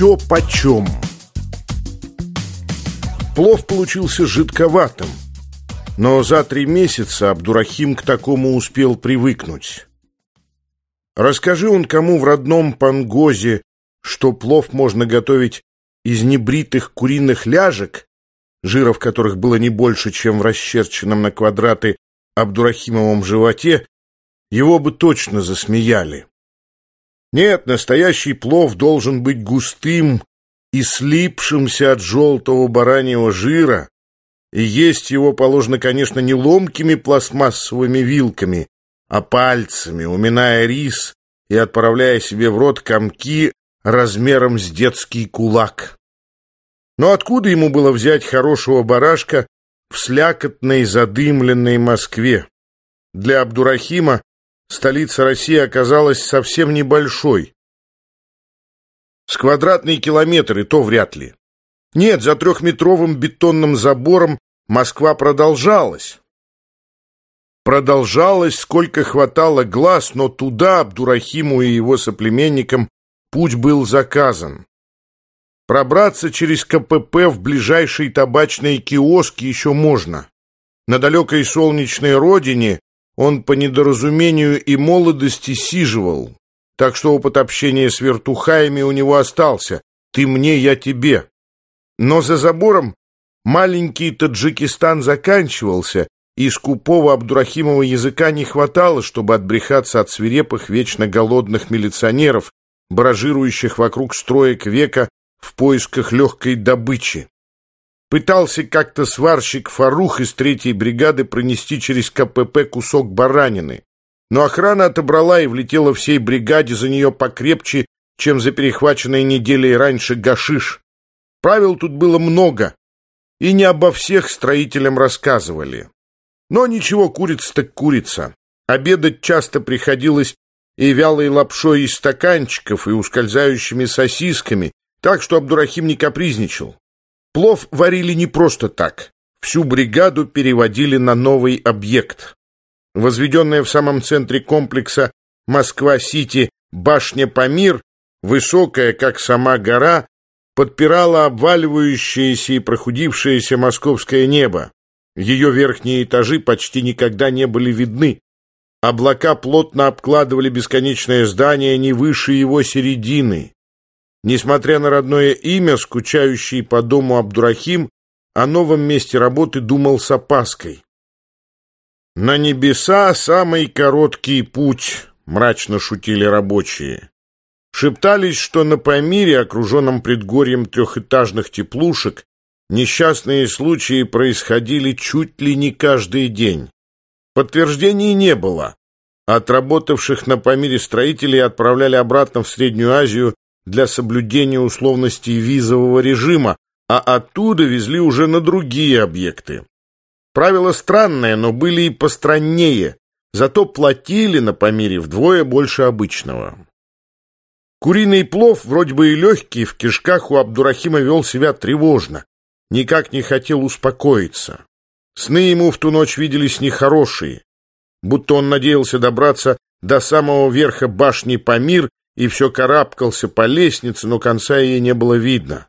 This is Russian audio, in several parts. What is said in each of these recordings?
Чё почем? Плов получился жидковатым, но за три месяца Абдурахим к такому успел привыкнуть. Расскажи он кому в родном Пангозе, что плов можно готовить из небритых куриных ляжек, жира в которых было не больше, чем в расчерченном на квадраты Абдурахимовом животе, его бы точно засмеяли. Нет, настоящий плов должен быть густым и слипшимся от желтого бараньего жира, и есть его положено, конечно, не ломкими пластмассовыми вилками, а пальцами, уминая рис и отправляя себе в рот комки размером с детский кулак. Но откуда ему было взять хорошего барашка в слякотной задымленной Москве? Для Абдурахима столица России оказалась совсем небольшой. С квадратные километры то вряд ли. Нет, за трехметровым бетонным забором Москва продолжалась. Продолжалась, сколько хватало глаз, но туда Абдурахиму и его соплеменникам путь был заказан. Пробраться через КПП в ближайшие табачные киоски еще можно. На далекой солнечной родине он по недоразумению и молодости сиживал, так что опыт общения с вертухаями у него остался. Ты мне, я тебе. Но за забором маленький Таджикистан заканчивался, и скупого Абдурахимова языка не хватало, чтобы отбрехаться от свирепых, вечно голодных милиционеров, баражирующих вокруг строек века в поисках легкой добычи. Пытался как-то сварщик Фарух из третьей бригады пронести через КПП кусок баранины. Но охрана отобрала и влетела всей бригаде за нее покрепче, чем за перехваченной неделей раньше гашиш. Правил тут было много, и не обо всех строителям рассказывали. Но ничего, курица так курица. Обедать часто приходилось и вялой лапшой из стаканчиков, и ускользающими сосисками, так что Абдурахим не капризничал. Плов варили не просто так. Всю бригаду переводили на новый объект. Возведенная в самом центре комплекса Москва-Сити башня Памир, высокая, как сама гора, подпирала обваливающееся и прохудившееся московское небо. Ее верхние этажи почти никогда не были видны. Облака плотно обкладывали бесконечное здание не выше его середины. Несмотря на родное имя, скучающий по дому Абдурахим о новом месте работы думал с опаской. «На небеса самый короткий путь», — мрачно шутили рабочие. Шептались, что на Памире, окруженном предгорьем трехэтажных теплушек, несчастные случаи происходили чуть ли не каждый день. Подтверждений не было. Отработавших на Памире строителей отправляли обратно в Среднюю Азию для соблюдения условностей визового режима, а оттуда везли уже на другие объекты. Правило странное, но были и постраннее, зато платили на Памире вдвое больше обычного. Куриный плов, вроде бы и легкий, в кишках у Абдурахима вел себя тревожно, никак не хотел успокоиться. Сны ему в ту ночь виделись нехорошие, будто он надеялся добраться до самого верха башни Памир и все карабкался по лестнице, но конца ей не было видно.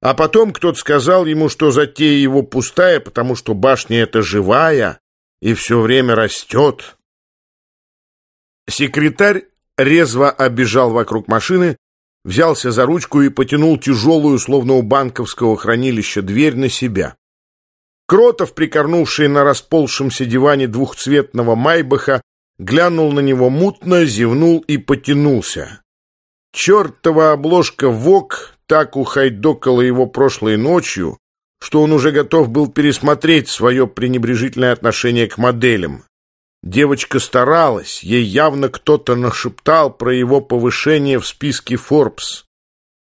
А потом кто-то сказал ему, что затея его пустая, потому что башня эта живая и все время растет. Секретарь резво обежал вокруг машины, взялся за ручку и потянул тяжелую, словно у банковского хранилища, дверь на себя. Кротов, прикорнувший на расползшемся диване двухцветного майбаха, глянул на него мутно, зевнул и потянулся. Чертова обложка ВОК так ухайдокала его прошлой ночью, что он уже готов был пересмотреть свое пренебрежительное отношение к моделям. Девочка старалась, ей явно кто-то нашептал про его повышение в списке Forbes.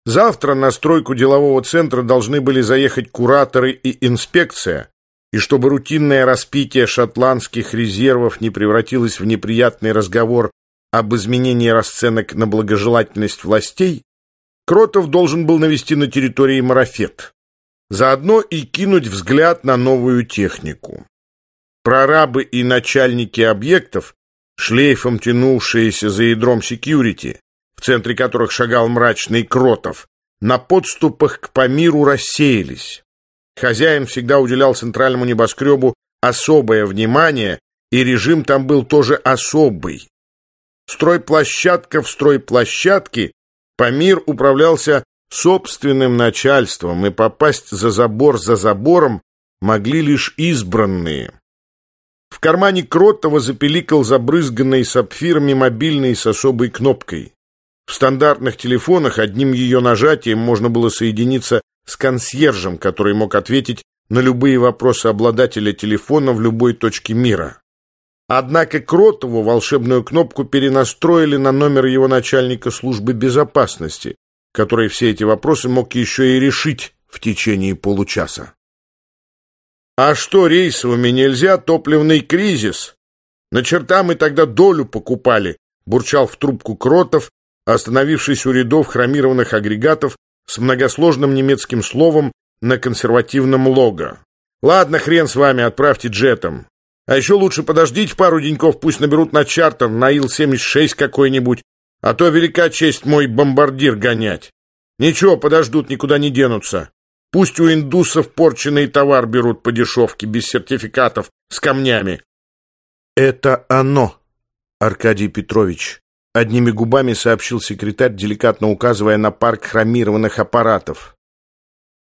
Завтра на стройку делового центра должны были заехать кураторы и инспекция, и чтобы рутинное распитие шотландских резервов не превратилось в неприятный разговор об изменении расценок на благожелательность властей, Кротов должен был навести на территории марафет, заодно и кинуть взгляд на новую технику. Прорабы и начальники объектов, шлейфом тянувшиеся за ядром секьюрити, в центре которых шагал мрачный Кротов, на подступах к Памиру рассеялись. Хозяин всегда уделял центральному небоскребу особое внимание, и режим там был тоже особый. Стройплощадка в стройплощадке Памир управлялся собственным начальством, и попасть за забор за забором могли лишь избранные. В кармане Кротова запеликал забрызганный сапфирами мобильный с особой кнопкой. В стандартных телефонах одним ее нажатием можно было соединиться с консьержем, который мог ответить на любые вопросы обладателя телефона в любой точке мира. Однако Кротову волшебную кнопку перенастроили на номер его начальника службы безопасности, который все эти вопросы мог еще и решить в течение получаса. «А что, рейсовыми нельзя? Топливный кризис? На черта мы тогда долю покупали», бурчал в трубку Кротов, остановившись у рядов хромированных агрегатов с многосложным немецким словом на консервативном лого. «Ладно, хрен с вами, отправьте джетом. А еще лучше подождите пару деньков, пусть наберут на чартер, на Ил-76 какой-нибудь, а то велика честь мой бомбардир гонять. Ничего, подождут, никуда не денутся. Пусть у индусов порченный товар берут по дешевке, без сертификатов, с камнями». «Это оно, Аркадий Петрович», — одними губами сообщил секретарь, деликатно указывая на парк хромированных аппаратов.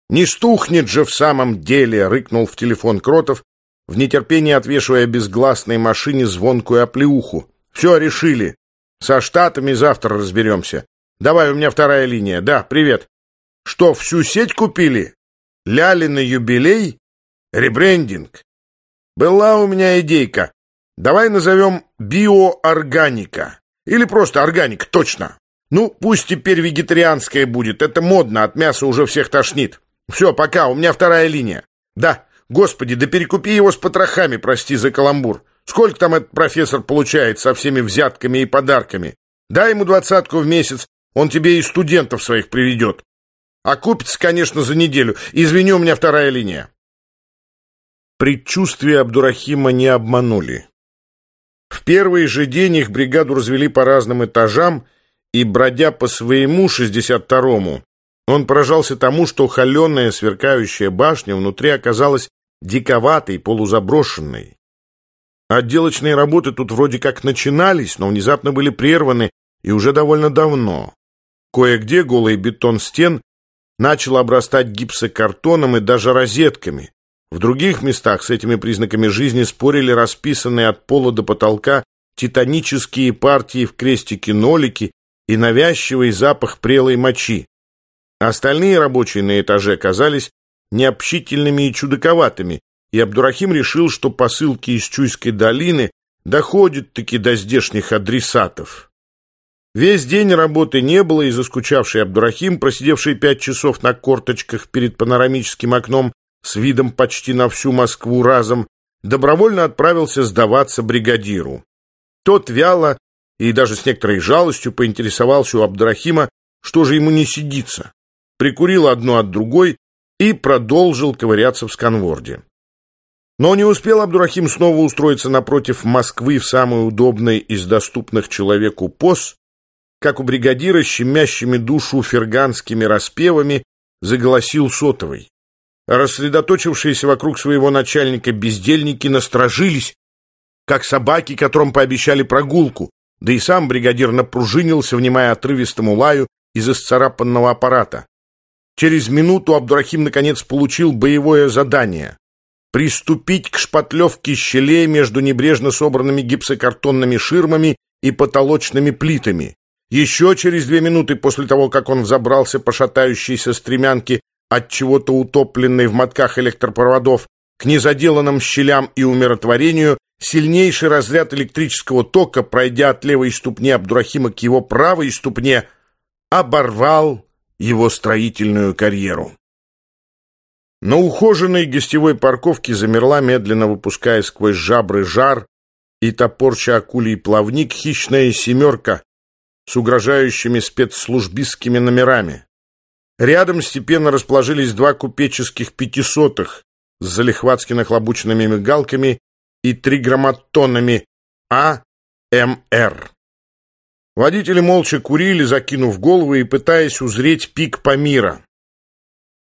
«Не стухнет же в самом деле!» — рыкнул в телефон Кротов, в нетерпении отвешивая безгласной машине звонкую оплеуху. «Все, решили. Со штатами завтра разберемся. Давай, у меня вторая линия. Да, привет. Что, всю сеть купили? Ляли на юбилей? Ребрендинг. Была у меня идейка. Давай назовем биоорганика. Или просто органик, точно. Ну, пусть теперь вегетарианская будет. Это модно, от мяса уже всех тошнит. Все, пока, у меня вторая линия. Да, господи, да перекупи его с потрохами, прости за каламбур. Сколько там этот профессор получает со всеми взятками и подарками? Дай ему двадцатку в месяц, он тебе и студентов своих приведет. А купится, конечно, за неделю. Извини, у меня вторая линия. Предчувствия Абдурахима не обманули. В первый же день их бригаду развели по разным этажам, и, бродя по своему 62-му, он поражался тому, что холеная сверкающая башня внутри оказалась диковатой, полузаброшенной. Отделочные работы тут вроде как начинались, но внезапно были прерваны и уже довольно давно. Кое-где голый бетон стен начал обрастать гипсокартоном и даже розетками. В других местах с этими признаками жизни спорили расписанные от пола до потолка титанические партии в крестике-нолики и навязчивый запах прелой мочи. Остальные рабочие на этаже казались необщительными и чудаковатыми, и Абдурахим решил, что посылки из Чуйской долины доходят-таки до здешних адресатов. Весь день работы не было, и заскучавший Абдурахим, просидевший пять часов на корточках перед панорамическим окном с видом почти на всю Москву разом, добровольно отправился сдаваться бригадиру. Тот вяло и даже с некоторой жалостью поинтересовался у Абдурахима, что же ему не сидится прикурил одну от другой и продолжил ковыряться в сканворде. Но не успел Абдурахим снова устроиться напротив Москвы в самый удобный из доступных человеку поз, как у бригадира щемящими душу ферганскими распевами заголосил сотовый. Рассредоточившиеся вокруг своего начальника бездельники насторожились, как собаки, которым пообещали прогулку, да и сам бригадир напружинился, внимая отрывистому лаю из исцарапанного аппарата. Через минуту Абдурахим наконец получил боевое задание — приступить к шпатлевке щелей между небрежно собранными гипсокартонными ширмами и потолочными плитами. Еще через две минуты после того, как он взобрался по шатающейся стремянке от чего-то утопленной в мотках электропроводов к незаделанным щелям и умиротворению, сильнейший разряд электрического тока, пройдя от левой ступни Абдурахима к его правой ступне, оборвал его строительную карьеру. На ухоженной гостевой парковке замерла, медленно выпуская сквозь жабры жар и топорча акулий плавник хищная семерка с угрожающими спецслужбистскими номерами. Рядом степенно расположились два купеческих пятисотых с залихватски нахлобученными мигалками и триграмматонами АМР. Водители молча курили, закинув головы и пытаясь узреть пик Памира.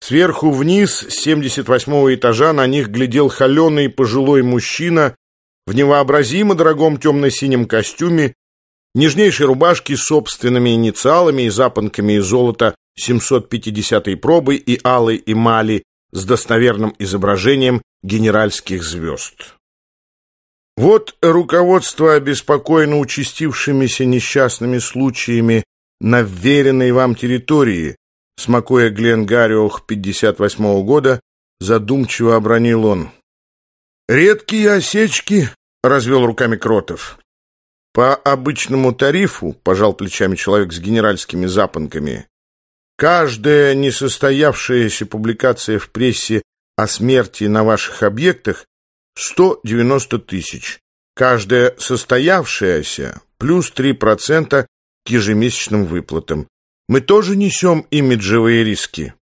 Сверху вниз, с 78-го этажа, на них глядел холеный пожилой мужчина в невообразимо дорогом темно-синем костюме, нежнейшей рубашке с собственными инициалами и запонками из золота 750-й пробы и алой эмали с достоверным изображением генеральских звезд. Вот руководство обеспокоено участившимися несчастными случаями на вверенной вам территории, смакуя Гленгариох 58-го года, задумчиво обронил он. «Редкие осечки», — развел руками Кротов. «По обычному тарифу», — пожал плечами человек с генеральскими запонками, «каждая несостоявшаяся публикация в прессе о смерти на ваших объектах 190 тысяч. Каждая состоявшаяся плюс 3% к ежемесячным выплатам. Мы тоже несем имиджевые риски.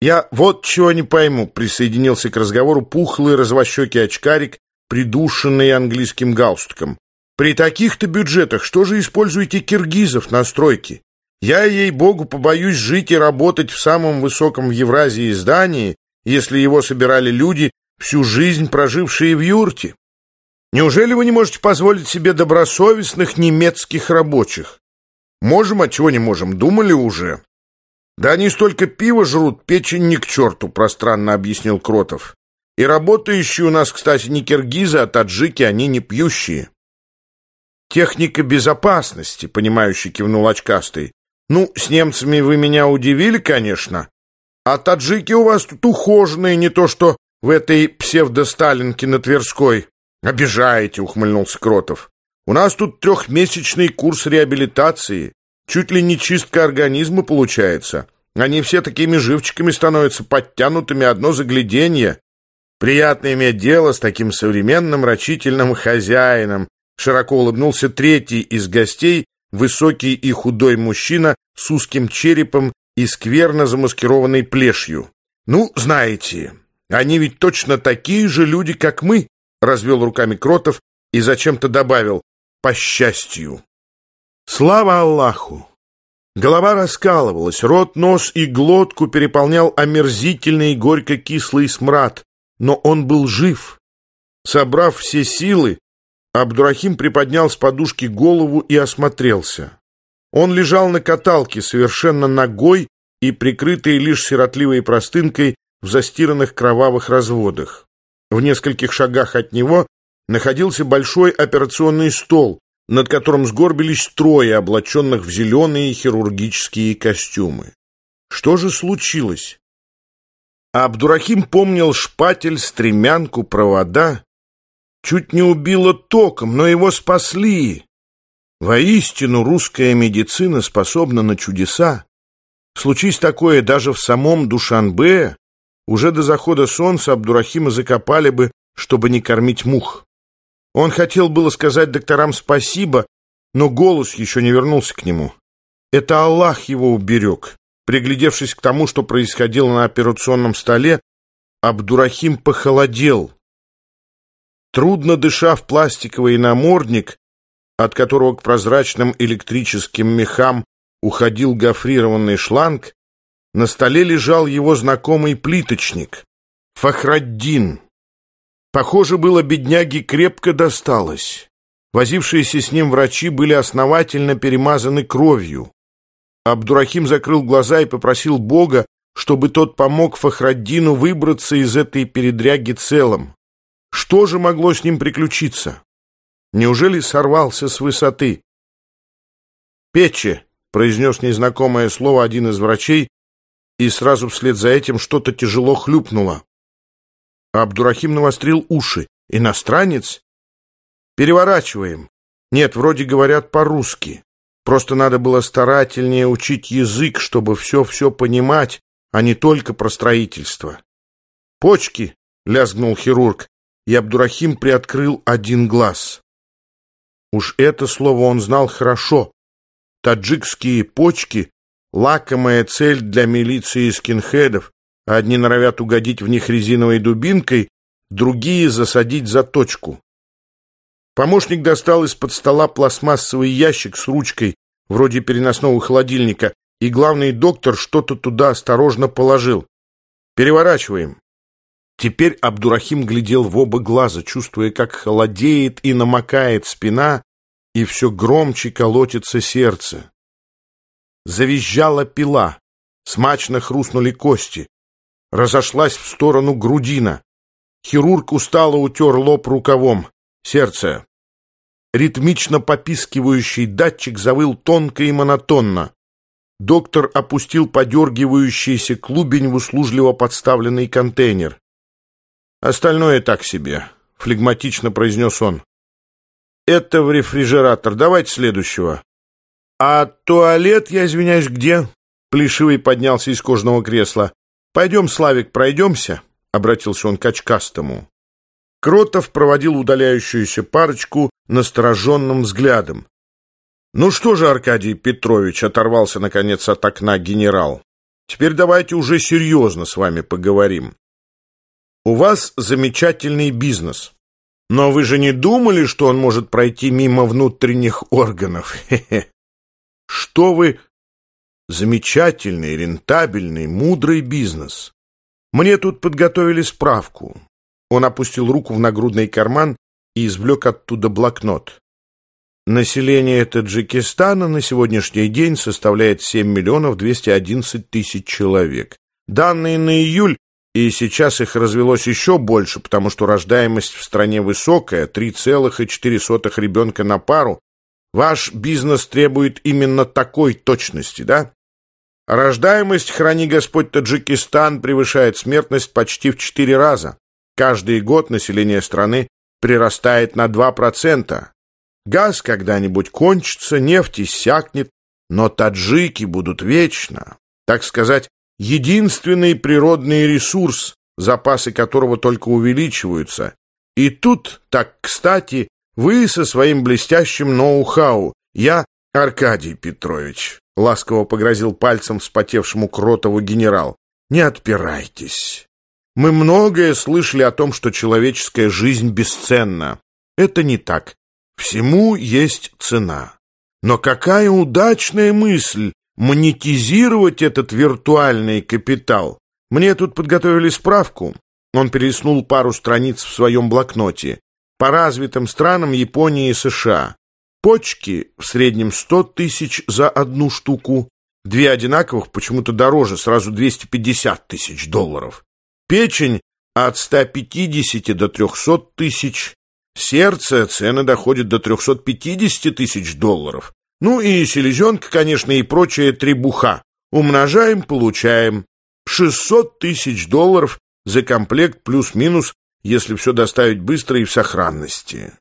Я вот чего не пойму, присоединился к разговору пухлый развощекий очкарик, придушенный английским галстуком. При таких-то бюджетах что же используете киргизов на стройке? Я, ей-богу, побоюсь жить и работать в самом высоком в Евразии здании, если его собирали люди, всю жизнь прожившие в юрте. Неужели вы не можете позволить себе добросовестных немецких рабочих? Можем, а чего не можем, думали уже. Да они столько пива жрут, печень ни к черту, пространно объяснил Кротов. И работающие у нас, кстати, не киргизы, а таджики, они не пьющие. Техника безопасности, понимающий кивнул очкастый. Ну, с немцами вы меня удивили, конечно. А таджики у вас тут ухоженные, не то что в этой псевдосталинке на Тверской. Обижаете, ухмыльнулся Кротов. У нас тут трехмесячный курс реабилитации. Чуть ли не чистка организма получается. Они все такими живчиками становятся подтянутыми одно загляденье. Приятно иметь дело с таким современным рачительным хозяином. Широко улыбнулся третий из гостей, высокий и худой мужчина с узким черепом и скверно замаскированной плешью. «Ну, знаете, они ведь точно такие же люди, как мы», — развел руками Кротов и зачем-то добавил по счастью. Слава Аллаху! Голова раскалывалась, рот, нос и глотку переполнял омерзительный горько-кислый смрад, но он был жив. Собрав все силы, Абдурахим приподнял с подушки голову и осмотрелся. Он лежал на каталке, совершенно ногой и прикрытый лишь сиротливой простынкой в застиранных кровавых разводах. В нескольких шагах от него находился большой операционный стол, над которым сгорбились трое, облаченных в зеленые хирургические костюмы. Что же случилось? Абдурахим помнил шпатель, стремянку, провода. Чуть не убило током, но его спасли. Воистину, русская медицина способна на чудеса. Случись такое даже в самом Душанбе, уже до захода солнца Абдурахима закопали бы, чтобы не кормить мух. Он хотел было сказать докторам спасибо, но голос еще не вернулся к нему. Это Аллах его уберег. Приглядевшись к тому, что происходило на операционном столе, Абдурахим похолодел. Трудно дыша в пластиковый намордник, от которого к прозрачным электрическим мехам уходил гофрированный шланг, на столе лежал его знакомый плиточник — Фахраддин. Похоже было, бедняге крепко досталось. Возившиеся с ним врачи были основательно перемазаны кровью. Абдурахим закрыл глаза и попросил Бога, чтобы тот помог Фахраддину выбраться из этой передряги целым. Что же могло с ним приключиться? Неужели сорвался с высоты? «Печи!» — произнес незнакомое слово один из врачей, и сразу вслед за этим что-то тяжело хлюпнуло. Абдурахим навострил уши. «Иностранец?» «Переворачиваем. Нет, вроде говорят по-русски. Просто надо было старательнее учить язык, чтобы все-все понимать, а не только про строительство». «Почки!» — лязгнул хирург, и Абдурахим приоткрыл один глаз. Уж это слово он знал хорошо. Таджикские почки — лакомая цель для милиции скинхедов, Одни норовят угодить в них резиновой дубинкой, другие засадить за точку. Помощник достал из-под стола пластмассовый ящик с ручкой, вроде переносного холодильника, и главный доктор что-то туда осторожно положил. «Переворачиваем». Теперь Абдурахим глядел в оба глаза, чувствуя, как холодеет и намокает спина, и все громче колотится сердце. Завизжала пила, смачно хрустнули кости, разошлась в сторону грудина. Хирург устало утер лоб рукавом. Сердце. Ритмично попискивающий датчик завыл тонко и монотонно. Доктор опустил подергивающийся клубень в услужливо подставленный контейнер. «Остальное так себе», — флегматично произнес он. «Это в рефрижератор. Давайте следующего». «А туалет, я извиняюсь, где?» Плешивый поднялся из кожаного кресла. «Пойдем, Славик, пройдемся», — обратился он к очкастому. Кротов проводил удаляющуюся парочку настороженным взглядом. «Ну что же, Аркадий Петрович», — оторвался, наконец, от окна генерал, «теперь давайте уже серьезно с вами поговорим. У вас замечательный бизнес, но вы же не думали, что он может пройти мимо внутренних органов? Хе -хе. Что вы... Замечательный, рентабельный, мудрый бизнес. Мне тут подготовили справку. Он опустил руку в нагрудный карман и извлек оттуда блокнот. Население Таджикистана на сегодняшний день составляет 7 миллионов 211 тысяч человек. Данные на июль, и сейчас их развелось еще больше, потому что рождаемость в стране высокая, 3,4 ребенка на пару. Ваш бизнес требует именно такой точности, да? Рождаемость, храни Господь, Таджикистан превышает смертность почти в 4 раза. Каждый год население страны прирастает на 2%. Газ когда-нибудь кончится, нефть иссякнет, но таджики будут вечно. Так сказать, единственный природный ресурс, запасы которого только увеличиваются. И тут, так кстати, вы со своим блестящим ноу-хау, я Аркадий Петрович, ласково погрозил пальцем вспотевшему Кротову генерал. Не отпирайтесь. Мы многое слышали о том, что человеческая жизнь бесценна. Это не так. Всему есть цена. Но какая удачная мысль монетизировать этот виртуальный капитал. Мне тут подготовили справку. Он переснул пару страниц в своем блокноте. По развитым странам Японии и США. Почки в среднем 100 тысяч за одну штуку. Две одинаковых почему-то дороже, сразу 250 тысяч долларов. Печень от 150 до 300 тысяч. Сердце цены доходят до 350 тысяч долларов. Ну и селезенка, конечно, и прочая требуха. Умножаем, получаем. 600 тысяч долларов за комплект плюс-минус, если все доставить быстро и в сохранности.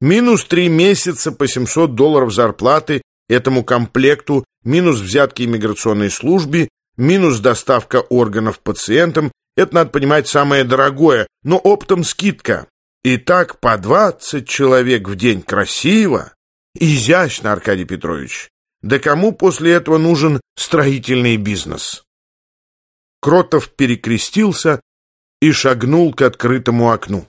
Минус три месяца по 700 долларов зарплаты этому комплекту, минус взятки иммиграционной службе, минус доставка органов пациентам это, надо понимать, самое дорогое, но оптом скидка. И так по двадцать человек в день красиво. Изящно, Аркадий Петрович. Да кому после этого нужен строительный бизнес? Кротов перекрестился и шагнул к открытому окну.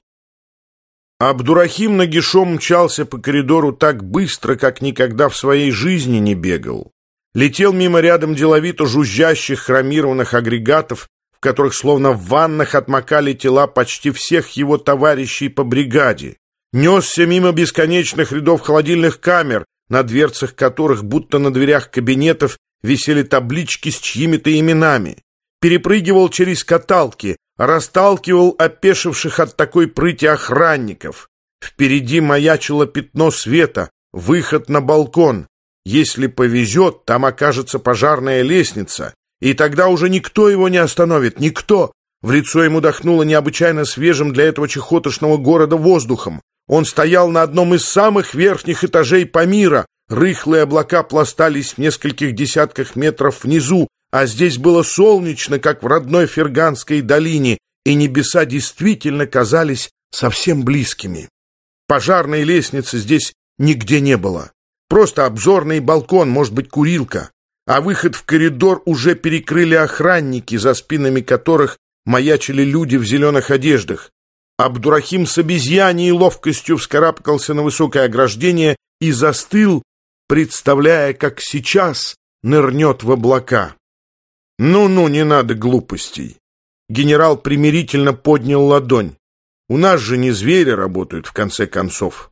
Абдурахим нагишом мчался по коридору так быстро, как никогда в своей жизни не бегал. Летел мимо рядом деловито жужжащих хромированных агрегатов, которых словно в ваннах отмокали тела почти всех его товарищей по бригаде. Несся мимо бесконечных рядов холодильных камер, на дверцах которых, будто на дверях кабинетов, висели таблички с чьими-то именами. Перепрыгивал через каталки, расталкивал опешивших от такой прыти охранников. Впереди маячило пятно света, выход на балкон. Если повезет, там окажется пожарная лестница, и тогда уже никто его не остановит, никто. В лицо ему дохнуло необычайно свежим для этого чехотошного города воздухом. Он стоял на одном из самых верхних этажей Памира. Рыхлые облака пластались в нескольких десятках метров внизу, а здесь было солнечно, как в родной Ферганской долине, и небеса действительно казались совсем близкими. Пожарной лестницы здесь нигде не было. Просто обзорный балкон, может быть, курилка а выход в коридор уже перекрыли охранники, за спинами которых маячили люди в зеленых одеждах. Абдурахим с обезьяней ловкостью вскарабкался на высокое ограждение и застыл, представляя, как сейчас нырнет в облака. «Ну-ну, не надо глупостей!» Генерал примирительно поднял ладонь. «У нас же не звери работают, в конце концов».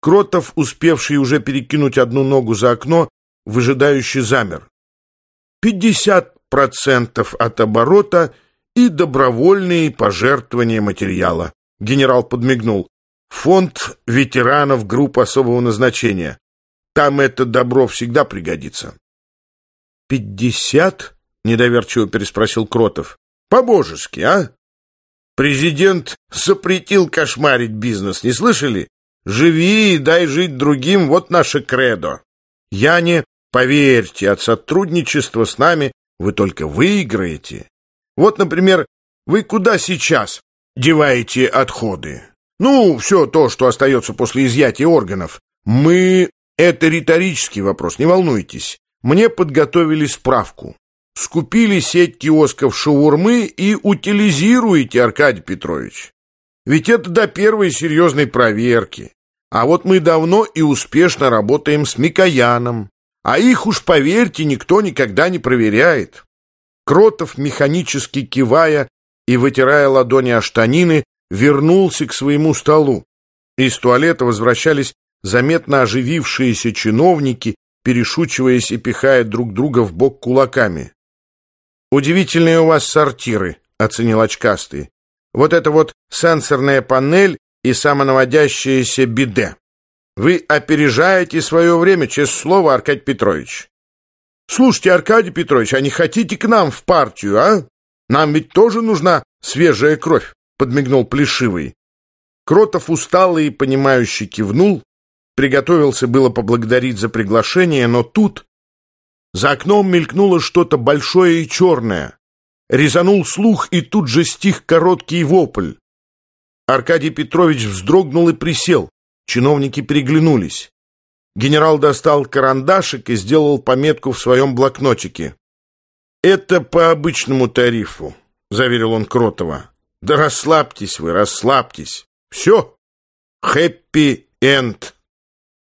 Кротов, успевший уже перекинуть одну ногу за окно, выжидающий замер. «Пятьдесят процентов от оборота — и добровольные пожертвования материала. Генерал подмигнул. Фонд ветеранов групп особого назначения. Там это добро всегда пригодится. «Пятьдесят?» — недоверчиво переспросил Кротов. «По-божески, а? Президент запретил кошмарить бизнес, не слышали? Живи и дай жить другим, вот наше кредо. Я не... Поверьте, от сотрудничества с нами вы только выиграете. Вот, например, вы куда сейчас деваете отходы? Ну, все то, что остается после изъятия органов. Мы... Это риторический вопрос, не волнуйтесь. Мне подготовили справку. Скупили сеть киосков шаурмы и утилизируете, Аркадий Петрович. Ведь это до первой серьезной проверки. А вот мы давно и успешно работаем с Микояном. А их уж, поверьте, никто никогда не проверяет. Кротов, механически кивая и вытирая ладони о штанины, вернулся к своему столу. Из туалета возвращались заметно оживившиеся чиновники, перешучиваясь и пихая друг друга в бок кулаками. «Удивительные у вас сортиры», — оценил очкастый. «Вот это вот сенсорная панель и самонаводящееся биде. Вы опережаете свое время, честное слово, Аркадий Петрович. Слушайте, Аркадий Петрович, а не хотите к нам в партию, а? Нам ведь тоже нужна свежая кровь, подмигнул Плешивый. Кротов усталый и понимающе кивнул, приготовился было поблагодарить за приглашение, но тут за окном мелькнуло что-то большое и черное. Резанул слух, и тут же стих короткий вопль. Аркадий Петрович вздрогнул и присел. Чиновники переглянулись. Генерал достал карандашик и сделал пометку в своем блокнотике. «Это по обычному тарифу», — заверил он Кротова. «Да расслабьтесь вы, расслабьтесь. Все. Хэппи-энд».